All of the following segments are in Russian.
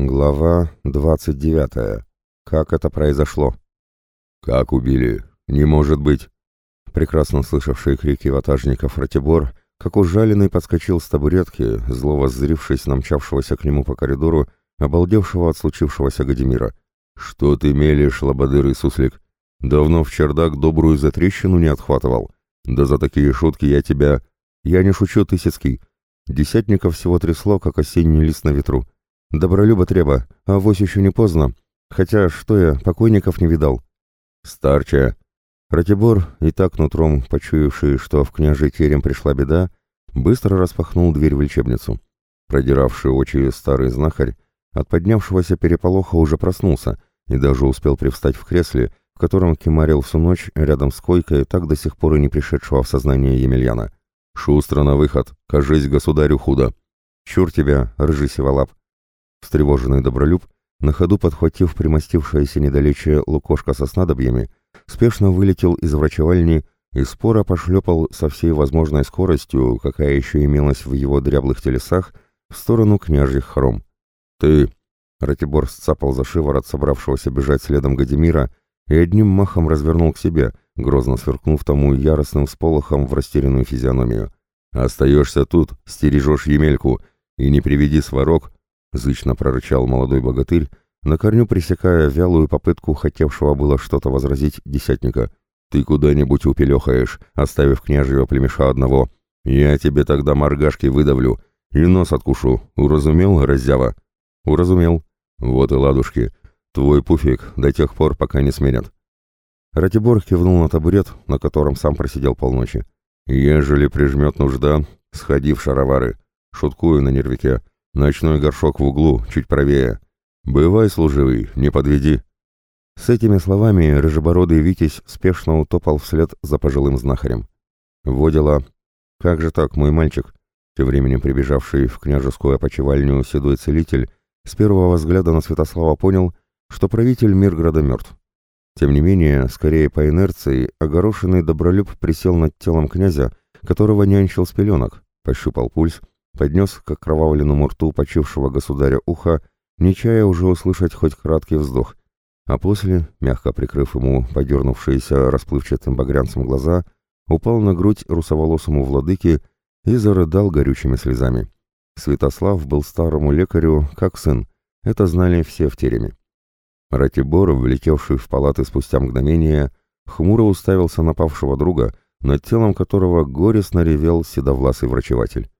Глава 29. Как это произошло? Как убили? Не может быть. Прекрасно слышавший крики ватажников Ратибор, как ужаленный подскочил с табуретки, зло воззрившись на мчавшегося к нему по коридору, обалдевшего от случившегося Гадимира. «Что ты мелешь, лободырый суслик? Давно в чердак добрую затрещину не отхватывал. Да за такие шутки я тебя... Я не шучу, Тысяцкий. Десятников всего трясло, как осенний лист на ветру. Добролюба треба, а вось еще не поздно. Хотя, что я, покойников не видал. Старчая. Ратибор, и так нутром почуявший, что в княжий терем пришла беда, быстро распахнул дверь в лечебницу. Продиравший очи старый знахарь от поднявшегося переполоха уже проснулся и даже успел привстать в кресле, в котором кемарил всю ночь рядом с койкой, так до сих пор и не пришедшего в сознание Емельяна. «Шустро на выход! Кажись, государю худо!» «Чур тебя, рыжий сиволап!» Встревоженный Добролюб, на ходу подхватив примостившееся недалече лукошко со снадобьями, спешно вылетел из врачевальни и споро пошлепал со всей возможной скоростью, какая еще имелась в его дряблых телесах, в сторону княжьих хром. «Ты...» — Ратибор сцапал за шиворот собравшегося бежать следом Гадимира и одним махом развернул к себе, грозно сверкнув тому яростным всполохом в растерянную физиономию. «Остаешься тут, стережешь Емельку, и не приведи сварок, — зычно прорычал молодой богатырь, на корню пресекая вялую попытку хотевшего было что-то возразить десятника. «Ты куда-нибудь упелехаешь, оставив княжьего племеша одного. Я тебе тогда моргашки выдавлю и нос откушу. Уразумел, раззява?» «Уразумел. Вот и ладушки. Твой пуфик до тех пор, пока не сменят». Ратибор кивнул на табурет, на котором сам просидел полночи. «Ежели прижмет нужда, сходи в шаровары. Шуткую на нервике. Ночной горшок в углу, чуть правее. Бывай, служивый, не подведи. С этими словами рыжебородый Витязь спешно утопал вслед за пожилым знахарем. Во дела. Как же так, мой мальчик? Тем временем прибежавший в княжескую опочивальню седой целитель с первого взгляда на Святослава понял, что правитель Мирграда мертв. Тем не менее, скорее по инерции, огорошенный Добролюб присел над телом князя, которого нянчил с пеленок, пощупал пульс, поднес к окровавленному рту почившего государя ухо, не чая уже услышать хоть краткий вздох, а после, мягко прикрыв ему подернувшиеся расплывчатым багрянцем глаза, упал на грудь русоволосому владыке и зарыдал горючими слезами. Святослав был старому лекарю как сын, это знали все в тереме. Ратибор, влетевший в палаты спустя мгновение, хмуро уставился на павшего друга, над телом которого горестно ревел седовласый врачеватель.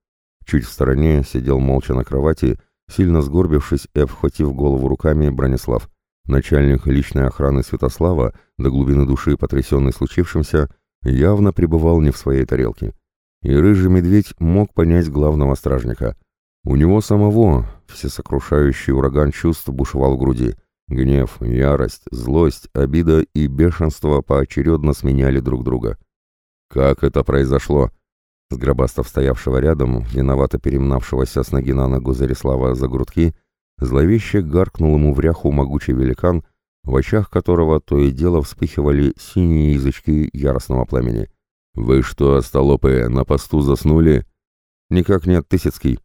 Чуть в стороне сидел молча на кровати, сильно сгорбившись и обхватив голову руками Бронислав. Начальник личной охраны Святослава, до глубины души потрясенный случившимся, явно пребывал не в своей тарелке. И рыжий медведь мог понять главного стражника. У него самого всесокрушающий ураган чувств бушевал в груди. Гнев, ярость, злость, обида и бешенство поочередно сменяли друг друга. «Как это произошло?» Сгробастов, стоявшего рядом, виновато перемнавшегося с ноги на ногу Зарислава за грудки, зловеще гаркнул ему в ряху могучий великан, в очах которого то и дело вспыхивали синие язычки яростного пламени. «Вы что, остолопы, на посту заснули?» «Никак нет, Тысяцкий».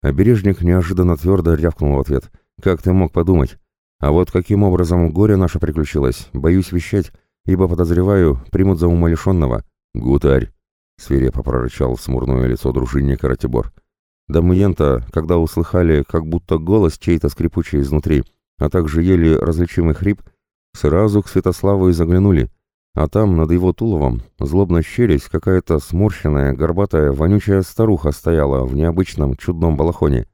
Обережник неожиданно твердо рявкнул в ответ. «Как ты мог подумать? А вот каким образом горе наше приключилось, боюсь вещать, ибо, подозреваю, примут за умалишенного. Гутарь!» — свирепо прорычал в смурное лицо дружинника Ратибор. Дамуента, когда услыхали, как будто голос чей-то скрипучий изнутри, а также еле различимый хрип, сразу к Святославу и заглянули, а там, над его туловом, злобно щерясь, какая-то сморщенная, горбатая, вонючая старуха стояла в необычном чудном балахоне.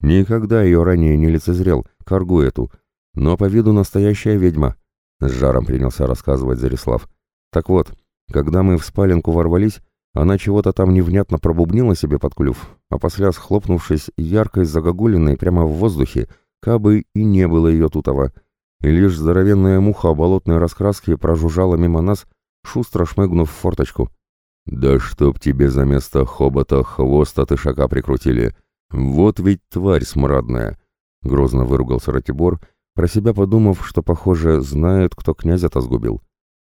Никогда ее ранее не лицезрел, коргу эту, но по виду настоящая ведьма, — с жаром принялся рассказывать Зарислав. Так вот, когда мы в спаленку ворвались, она чего-то там невнятно пробубнила себе под клюв, а после, схлопнувшись яркой загогулиной прямо в воздухе, кабы и не было ее тутова, и лишь здоровенная муха болотной раскраски прожужжала мимо нас, шустро шмыгнув в форточку. «Да чтоб тебе за место хобота хвост от ишака прикрутили! Вот ведь тварь смрадная!» — грозно выругался Ратибор, про себя подумав, что, похоже, знает, кто князя-то сгубил.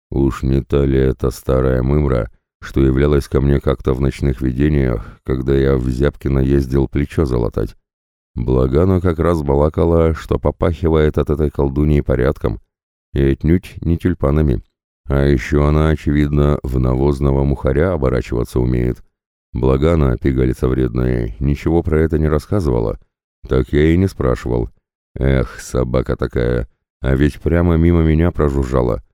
«Уж не та ли это старая мымра?» Что являлось ко мне как-то в ночных видениях, когда я в Зябкино ездил плечо залатать. Благана как раз балакала, что попахивает от этой колдуньи порядком, и отнюдь не тюльпанами. А еще она, очевидно, в навозного мухаря оборачиваться умеет. Благана, пигалица вредная, ничего про это не рассказывала. Так я и не спрашивал. Эх, собака такая, а ведь прямо мимо меня прожужжала.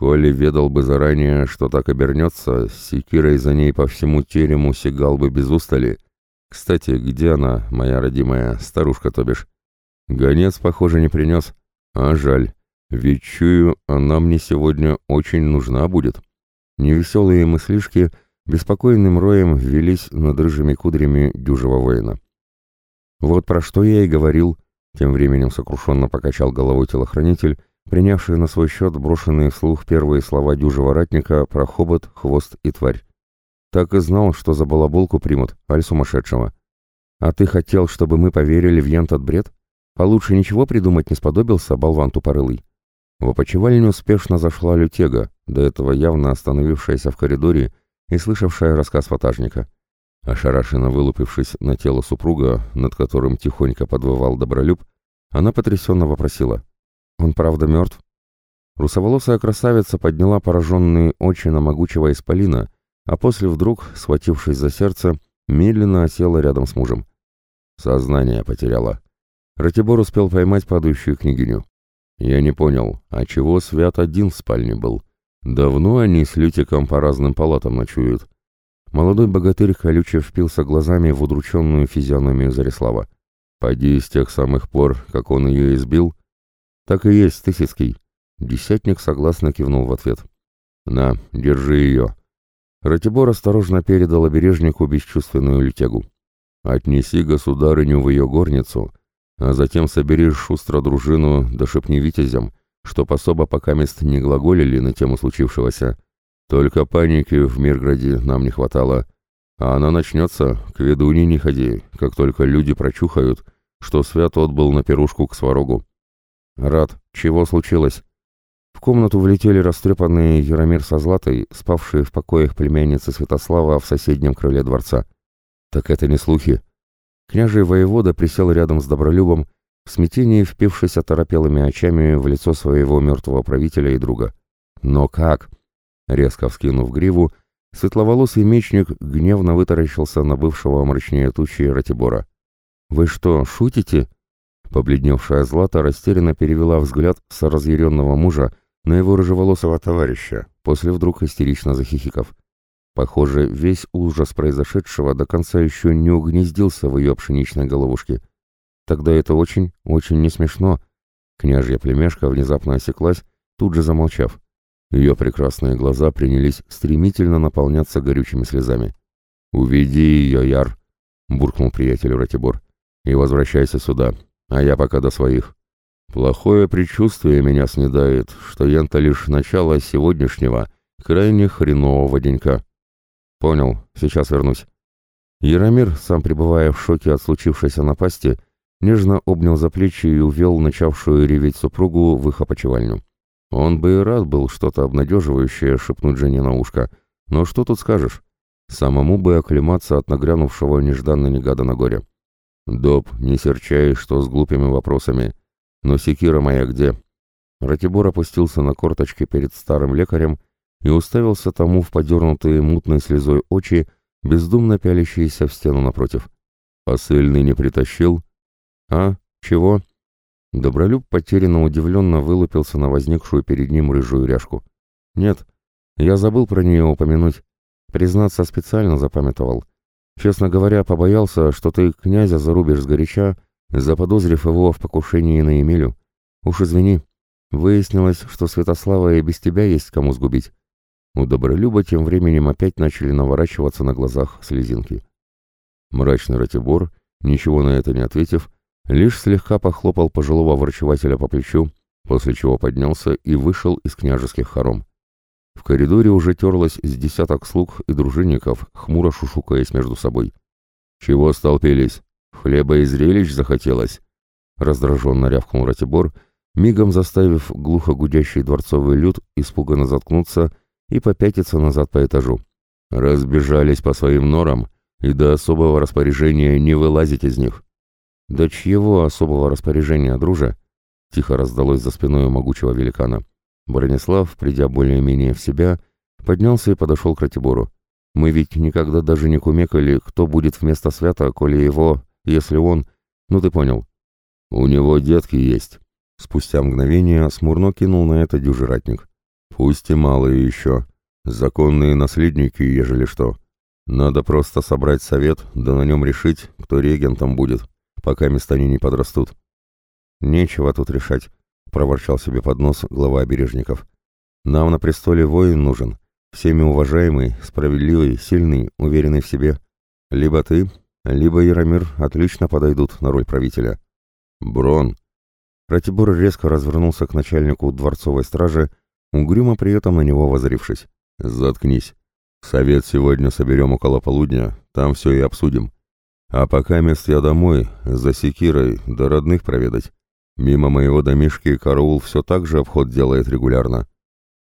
Коли ведал бы заранее, что так обернется, секирой за ней по всему терему сигал бы без устали. Кстати, где она, моя родимая, старушка, то бишь? Гонец, похоже, не принес. А жаль, ведь чую, она мне сегодня очень нужна будет. Невеселые мыслишки беспокойным роем ввелись над рыжими кудрями дюжего воина. Вот про что я и говорил, тем временем сокрушенно покачал головой телохранитель, принявший на свой счет брошенные вслух первые слова дюжего ратника про хобот, хвост и тварь. Так и знал, что за балаболку примут, аль сумасшедшего. А ты хотел, чтобы мы поверили в янтот бред? Получше ничего придумать не сподобился, болван тупорылый. В опочивальню спешно зашла лютега, до этого явно остановившаяся в коридоре и слышавшая рассказ ватажника. Ошарашенно вылупившись на тело супруга, над которым тихонько подвывал добролюб, она потрясенно вопросила. «Он правда мертв?» Русоволосая красавица подняла пораженные очи на могучего исполина, а после вдруг, схватившись за сердце, медленно осела рядом с мужем. Сознание потеряла. Ратибор успел поймать падающую княгиню. Я не понял, а чего Свят один в спальне был? Давно они с Лютиком по разным палатам ночуют. Молодой богатырь колюче впился глазами в удрученную физиономию Зарислава. Поди с тех самых пор, как он ее избил, «Так и есть, Тысяцкий». Десятник согласно кивнул в ответ. «На, держи ее». Ратибор осторожно передал обережнику бесчувственную лютегу. «Отнеси государыню в ее горницу, а затем собери шустро дружину да шепни витязям, чтоб особо пока мест не глаголили на тему случившегося. Только паники в Мирграде нам не хватало. А она начнется, к ведуне не ходи, как только люди прочухают, что свят отбыл на пирушку к сварогу. «Рад, чего случилось?» В комнату влетели растрепанные Яромир со Златой, спавшие в покоях племянницы Святослава в соседнем крыле дворца. «Так это не слухи?» Княжий воевода присел рядом с Добролюбом, в смятении впившись оторопелыми очами в лицо своего мертвого правителя и друга. «Но как?» Резко вскинув гриву, светловолосый мечник гневно вытаращился на бывшего мрачнее тучи Ратибора. «Вы что, шутите?» Побледневшая Злата растерянно перевела взгляд с разъяренного мужа на его рыжеволосого товарища, после вдруг истерично захихиков. Похоже, весь ужас произошедшего до конца еще не угнездился в ее пшеничной головушке. Тогда это очень, очень не смешно. Княжья племяшка внезапно осеклась, тут же замолчав. Ее прекрасные глаза принялись стремительно наполняться горючими слезами. «Уведи ее, Яр!» — буркнул приятель Ратибор. «И возвращайся сюда, а я пока до своих. Плохое предчувствие меня снедает, что янта лишь начало сегодняшнего, крайне хренового денька. Понял, сейчас вернусь. Яромир, сам пребывая в шоке от случившейся напасти, нежно обнял за плечи и увел начавшую реветь супругу в их опочивальню. Он бы и рад был что-то обнадеживающее шепнуть жене на ушко, но что тут скажешь? Самому бы оклематься от нагрянувшего нежданно-негаданно горя. «Доб, не серчай, что с глупыми вопросами. Но секира моя где?» Ратибор опустился на корточки перед старым лекарем и уставился тому в подернутые мутной слезой очи, бездумно пялящиеся в стену напротив. «Посыльный не притащил?» «А? Чего?» Добролюб потерянно удивленно вылупился на возникшую перед ним рыжую ряжку. «Нет, я забыл про нее упомянуть. Признаться, специально запамятовал. Честно говоря, побоялся, что ты князя зарубишь сгоряча, заподозрив его в покушении на Емелю. Уж извини, выяснилось, что Святослава и без тебя есть кому сгубить. У Добролюба тем временем опять начали наворачиваться на глазах слезинки. Мрачный Ратибор, ничего на это не ответив, лишь слегка похлопал пожилого врачевателя по плечу, после чего поднялся и вышел из княжеских хором. В коридоре уже терлось с десяток слуг и дружинников, хмуро шушукаясь между собой. «Чего столпились? Хлеба и зрелищ захотелось?» Раздраженно рявкнул Ратибор, мигом заставив глухо гудящий дворцовый люд испуганно заткнуться и попятиться назад по этажу. «Разбежались по своим норам и до особого распоряжения не вылазить из них». «Да чьего особого распоряжения, друже?» Тихо раздалось за спиной могучего великана. Бронислав, придя более-менее в себя, поднялся и подошел к Ратибору. «Мы ведь никогда даже не кумекали, кто будет вместо свята, коли его, если он... Ну ты понял». «У него детки есть». Спустя мгновение Смурно кинул на это дюжератник. «Пусть и малые еще. Законные наследники, ежели что. Надо просто собрать совет, да на нем решить, кто регентом будет, пока места не подрастут. Нечего тут решать, проворчал себе под нос глава обережников. Нам на престоле воин нужен, всеми уважаемый, справедливый, сильный, уверенный в себе. Либо ты, либо Яромир отлично подойдут на роль правителя. Брон. Ратибор резко развернулся к начальнику дворцовой стражи, угрюмо при этом на него возрившись. «Заткнись. Совет сегодня соберем около полудня, там все и обсудим. А пока мест я домой, за секирой, до родных проведать. Мимо моего домишки караул все так же обход делает регулярно.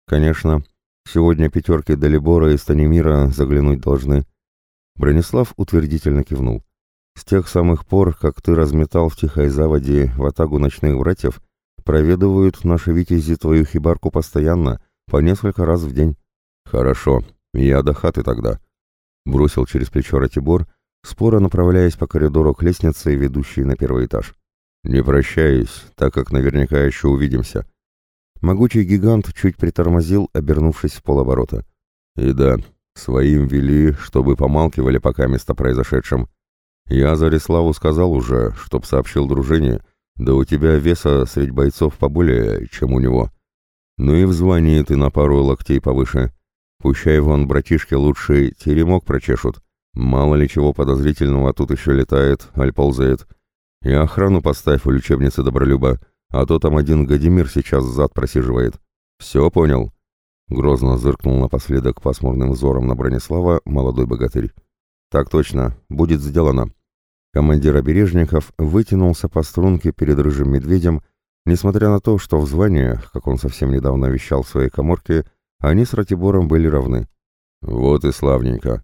Конечно, сегодня пятерки Далибора и Станимира заглянуть должны. Бронислав утвердительно кивнул. С тех самых пор, как ты разметал в тихой заводе в атагу ночных братьев, проведывают наши витязи твою хибарку постоянно, по несколько раз в день. Хорошо, «Я до хаты тогда», — бросил через плечо Ратибор, споро направляясь по коридору к лестнице, ведущей на первый этаж. «Не прощаюсь, так как наверняка еще увидимся». Могучий гигант чуть притормозил, обернувшись в полоборота. «И да, своим вели, чтобы помалкивали пока место произошедшем. Я Зариславу сказал уже, чтоб сообщил дружине, да у тебя веса средь бойцов поболее, чем у него. Ну и в звании ты на пару локтей повыше. Пущай вон братишки лучше теремок прочешут. Мало ли чего подозрительного тут еще летает, аль ползает. И охрану поставь у лечебницы Добролюба, а то там один Гадимир сейчас зад просиживает. Все понял?» Грозно зыркнул напоследок пасмурным взором на Бронислава молодой богатырь. «Так точно, будет сделано». Командир обережников вытянулся по струнке перед рыжим медведем, несмотря на то, что в званиях, как он совсем недавно вещал в своей коморке, они с Ратибором были равны. Вот и славненько.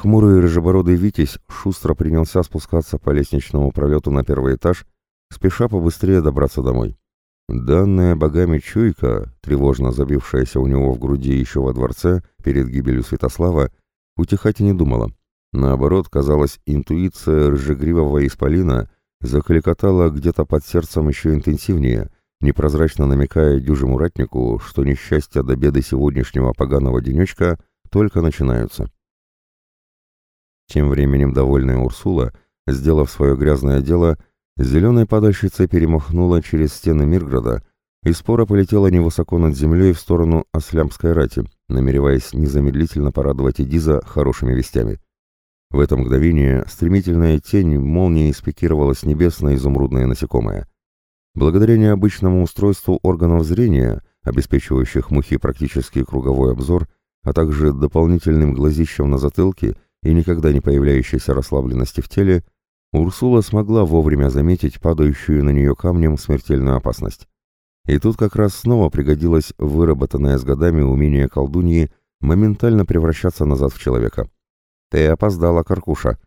Хмурый рыжебородый Витязь шустро принялся спускаться по лестничному пролету на первый этаж, спеша побыстрее добраться домой. Данная богами чуйка, тревожно забившаяся у него в груди еще во дворце перед гибелью Святослава, утихать и не думала. Наоборот, казалось, интуиция рыжегривого исполина закликотала где-то под сердцем еще интенсивнее, непрозрачно намекая дюжему ратнику, что несчастья до беды сегодняшнего поганого денечка только начинаются. Тем временем довольная Урсула, сделав свое грязное дело, зеленой падальщицей перемахнула через стены Мирграда и споро полетела невысоко над землей в сторону Ослямской рати, намереваясь незамедлительно порадовать Эдиза хорошими вестями. В это мгновение стремительная тень молнией спикировала с небес на изумрудное насекомое — Благодаря необычному устройству органов зрения, обеспечивающих мухи практически круговой обзор, а также дополнительным глазищем на затылке и никогда не появляющейся расслабленности в теле, Урсула смогла вовремя заметить падающую на нее камнем смертельную опасность. И тут как раз снова пригодилось выработанное с годами умение колдуньи моментально превращаться назад в человека. «Ты опоздала, Каркуша!»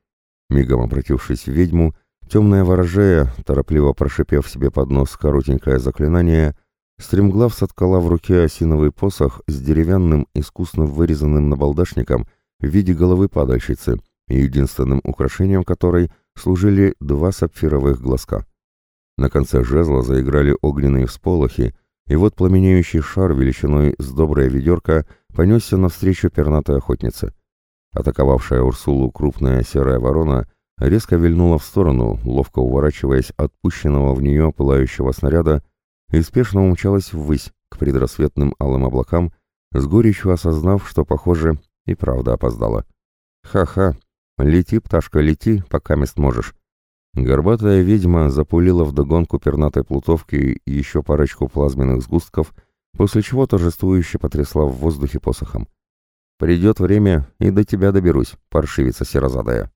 Мигом обратившись в ведьму, Темная ворожея, торопливо прошипев себе под нос коротенькое заклинание, стремглав соткала в руке осиновый посох с деревянным, искусно вырезанным набалдашником в виде головы падальщицы, единственным украшением которой служили два сапфировых глазка. На конце жезла заиграли огненные всполохи, и вот пламенеющий шар величиной с доброе ведерко понесся навстречу пернатой охотнице. Атаковавшая Урсулу крупная серая ворона — резко вильнула в сторону, ловко уворачиваясь от пущенного в нее пылающего снаряда, и спешно умчалась ввысь, к предрассветным алым облакам, с горечью осознав, что, похоже, и правда опоздала. «Ха-ха! Лети, пташка, лети, пока мест можешь!» Горбатая ведьма запулила вдогонку пернатой плутовки еще парочку плазменных сгустков, после чего торжествующе потрясла в воздухе посохом. «Придет время, и до тебя доберусь, паршивица серозадая!»